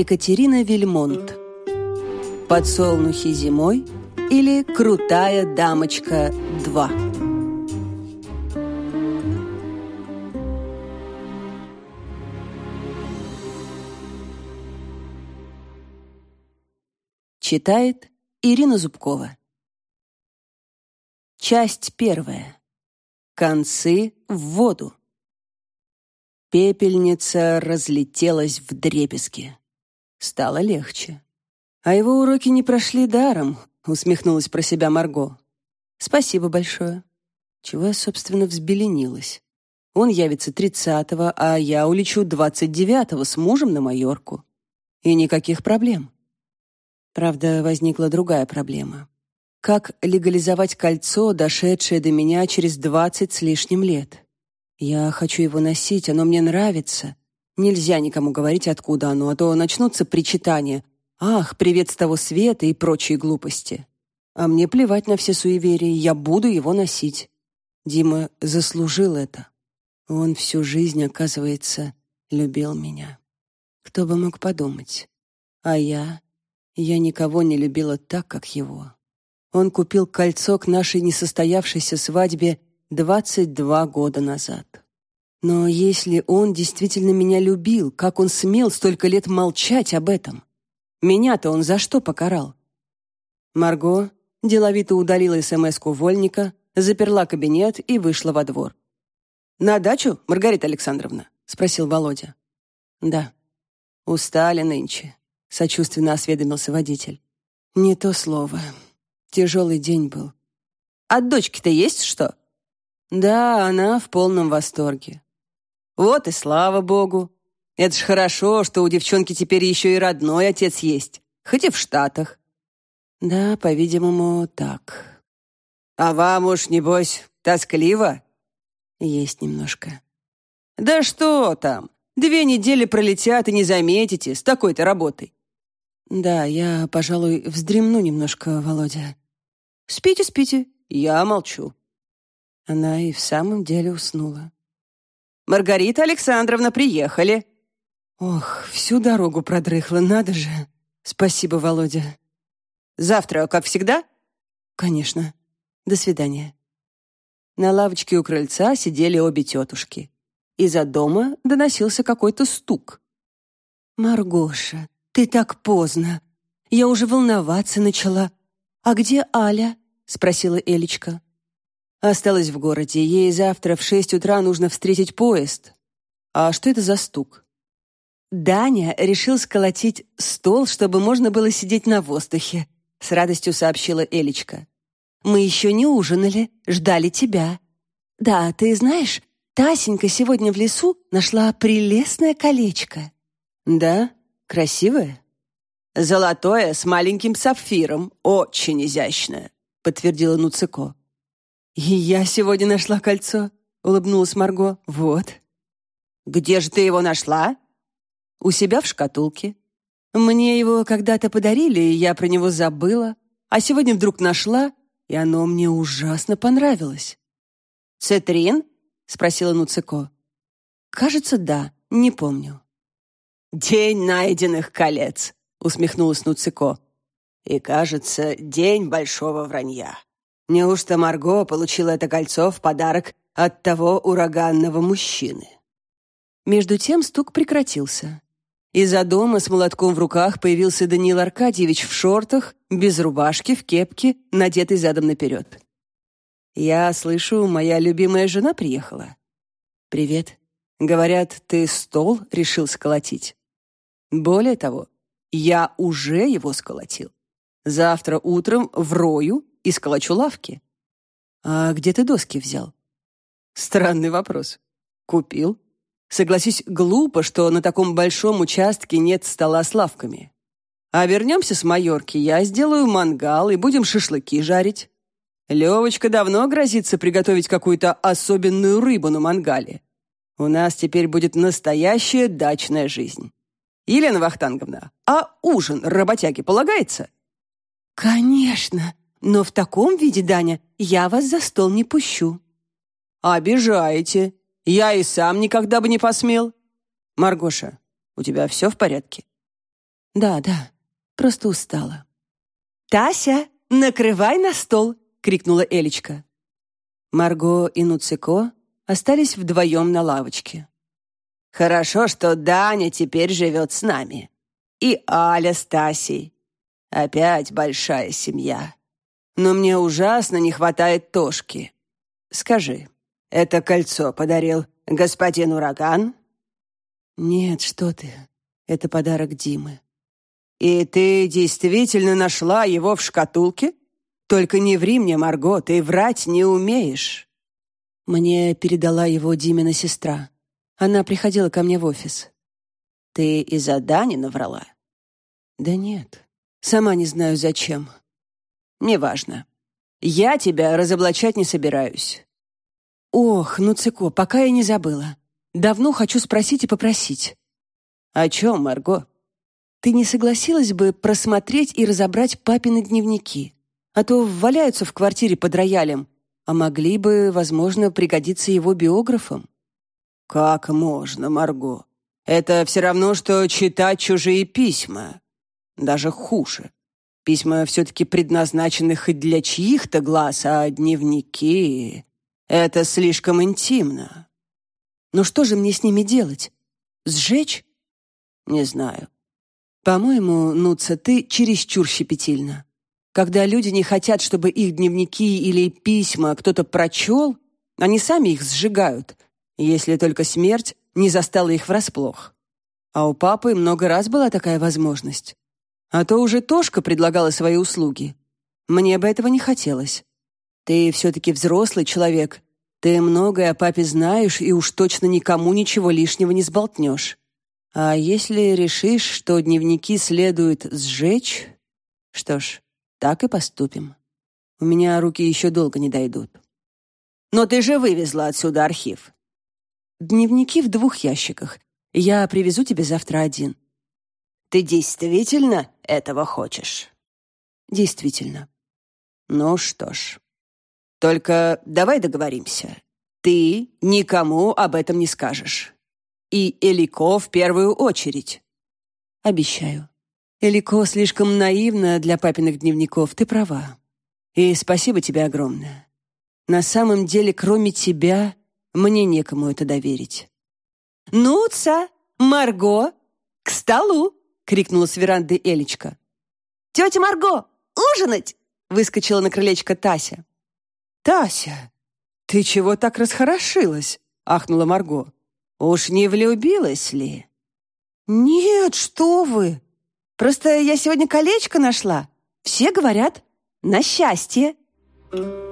Екатерина Вильмонт. Подсолнухи зимой или Крутая дамочка 2. Читает Ирина Зубкова. Часть первая. Концы в воду. Пепельница разлетелась в дребезги. Стало легче. А его уроки не прошли даром, усмехнулась про себя Марго. Спасибо большое. Чего я, собственно, взбеленилась? Он явится тридцатого, а я улечу двадцать девятого с мужем на Майорку. И никаких проблем. Правда, возникла другая проблема. Как легализовать кольцо, дошедшее до меня через двадцать с лишним лет? Я хочу его носить, оно мне нравится, Нельзя никому говорить, откуда оно, а то начнутся причитания. «Ах, привет с того света» и прочие глупости. А мне плевать на все суеверия, я буду его носить. Дима заслужил это. Он всю жизнь, оказывается, любил меня. Кто бы мог подумать. А я... Я никого не любила так, как его. Он купил кольцо к нашей несостоявшейся свадьбе 22 года назад. Но если он действительно меня любил, как он смел столько лет молчать об этом? Меня-то он за что покарал? Марго деловито удалила СМС-ку Вольника, заперла кабинет и вышла во двор. «На дачу, Маргарита Александровна?» — спросил Володя. «Да». «Устали нынче», — сочувственно осведомился водитель. «Не то слово. Тяжелый день был». «От дочки-то есть что?» «Да, она в полном восторге. Вот и слава богу. Это ж хорошо, что у девчонки теперь еще и родной отец есть, хоть и в Штатах. Да, по-видимому, так. А вам уж, небось, тоскливо? Есть немножко. Да что там? Две недели пролетят и не заметите с такой-то работой. Да, я, пожалуй, вздремну немножко, Володя. Спите, спите, я молчу. Она и в самом деле уснула. Маргарита Александровна, приехали!» «Ох, всю дорогу продрыхла, надо же! Спасибо, Володя!» «Завтра, как всегда?» «Конечно. До свидания». На лавочке у крыльца сидели обе тетушки. Из-за дома доносился какой-то стук. «Маргоша, ты так поздно. Я уже волноваться начала. А где Аля?» — спросила Элечка. Осталась в городе. Ей завтра в шесть утра нужно встретить поезд. А что это за стук? Даня решил сколотить стол, чтобы можно было сидеть на воздухе, с радостью сообщила Элечка. Мы еще не ужинали, ждали тебя. Да, ты знаешь, Тасенька сегодня в лесу нашла прелестное колечко. Да, красивое. Золотое с маленьким сапфиром, очень изящное, подтвердила Нуцико. «И я сегодня нашла кольцо», — улыбнулась Марго. «Вот». «Где же ты его нашла?» «У себя в шкатулке. Мне его когда-то подарили, и я про него забыла, а сегодня вдруг нашла, и оно мне ужасно понравилось». «Цитрин?» — спросила Нуцико. «Кажется, да, не помню». «День найденных колец», — усмехнулась Нуцико. «И, кажется, день большого вранья». Неужто Марго получила это кольцо в подарок от того ураганного мужчины? Между тем стук прекратился. Из-за дома с молотком в руках появился Даниил Аркадьевич в шортах, без рубашки, в кепке, надетый задом наперед. «Я слышу, моя любимая жена приехала». «Привет. Говорят, ты стол решил сколотить?» «Более того, я уже его сколотил. Завтра утром в Рою и сколочу лавки. А где ты доски взял? Странный вопрос. Купил. Согласись, глупо, что на таком большом участке нет стола с лавками. А вернемся с Майорки, я сделаю мангал и будем шашлыки жарить. Левочка давно грозится приготовить какую-то особенную рыбу на мангале. У нас теперь будет настоящая дачная жизнь. Елена Вахтанговна, а ужин работяге полагается? Конечно, но в таком виде, Даня, я вас за стол не пущу». «Обижаете. Я и сам никогда бы не посмел». «Маргоша, у тебя все в порядке?» Да, да, просто устала. «Тася, накрывай на стол!» — крикнула Элечка. Марго и Нуцико остались вдвоем на лавочке. «Хорошо, что Даня теперь живет с нами. И Аля с Тасей. Опять большая семья. Но мне ужасно не хватает Тошки. Скажи, это кольцо подарил господин Ураган?» «Нет, что ты. Это подарок Димы». «И ты действительно нашла его в шкатулке? Только не ври мне, Марго, ты врать не умеешь». Мне передала его Димина сестра. Она приходила ко мне в офис. «Ты из-за Дани наврала?» «Да нет. Сама не знаю, зачем». «Неважно. Я тебя разоблачать не собираюсь». «Ох, ну, Цико, пока я не забыла. Давно хочу спросить и попросить». «О чем, Марго?» «Ты не согласилась бы просмотреть и разобрать папины дневники? А то валяются в квартире под роялем, а могли бы, возможно, пригодиться его биографам». «Как можно, Марго? Это все равно, что читать чужие письма. Даже хуже. Письма все-таки предназначены хоть для чьих-то глаз, а дневники — это слишком интимно. Но что же мне с ними делать? Сжечь? Не знаю. По-моему, Нуца, ты чересчур щепетильна. Когда люди не хотят, чтобы их дневники или письма кто-то прочел, они сами их сжигают, если только смерть не застала их врасплох. А у папы много раз была такая возможность. А то уже Тошка предлагала свои услуги. Мне бы этого не хотелось. Ты все-таки взрослый человек ты многое о папе знаешь и уж точно никому ничего лишнего не сболтнешь. А если решишь, что дневники следует сжечь, что ж, так и поступим. У меня руки еще долго не дойдут. Но ты же вывезла отсюда архив. Дневники в двух ящиках. Я привезу тебе завтра один. Ты действительно этого хочешь? Действительно. Ну что ж, только давай договоримся. Ты никому об этом не скажешь. И Элико в первую очередь. Обещаю. Элико слишком наивна для папиных дневников, ты права. И спасибо тебе огромное. На самом деле, кроме тебя, мне некому это доверить. «Нуца! Марго! К столу!» — крикнула с веранды Элечка. «Тетя Марго! Ужинать!» — выскочила на крылечко Тася. «Тася, ты чего так расхорошилась?» — ахнула Марго. «Уж не влюбилась ли?» «Нет, что вы! Просто я сегодня колечко нашла. Все говорят, на счастье!» Thank you.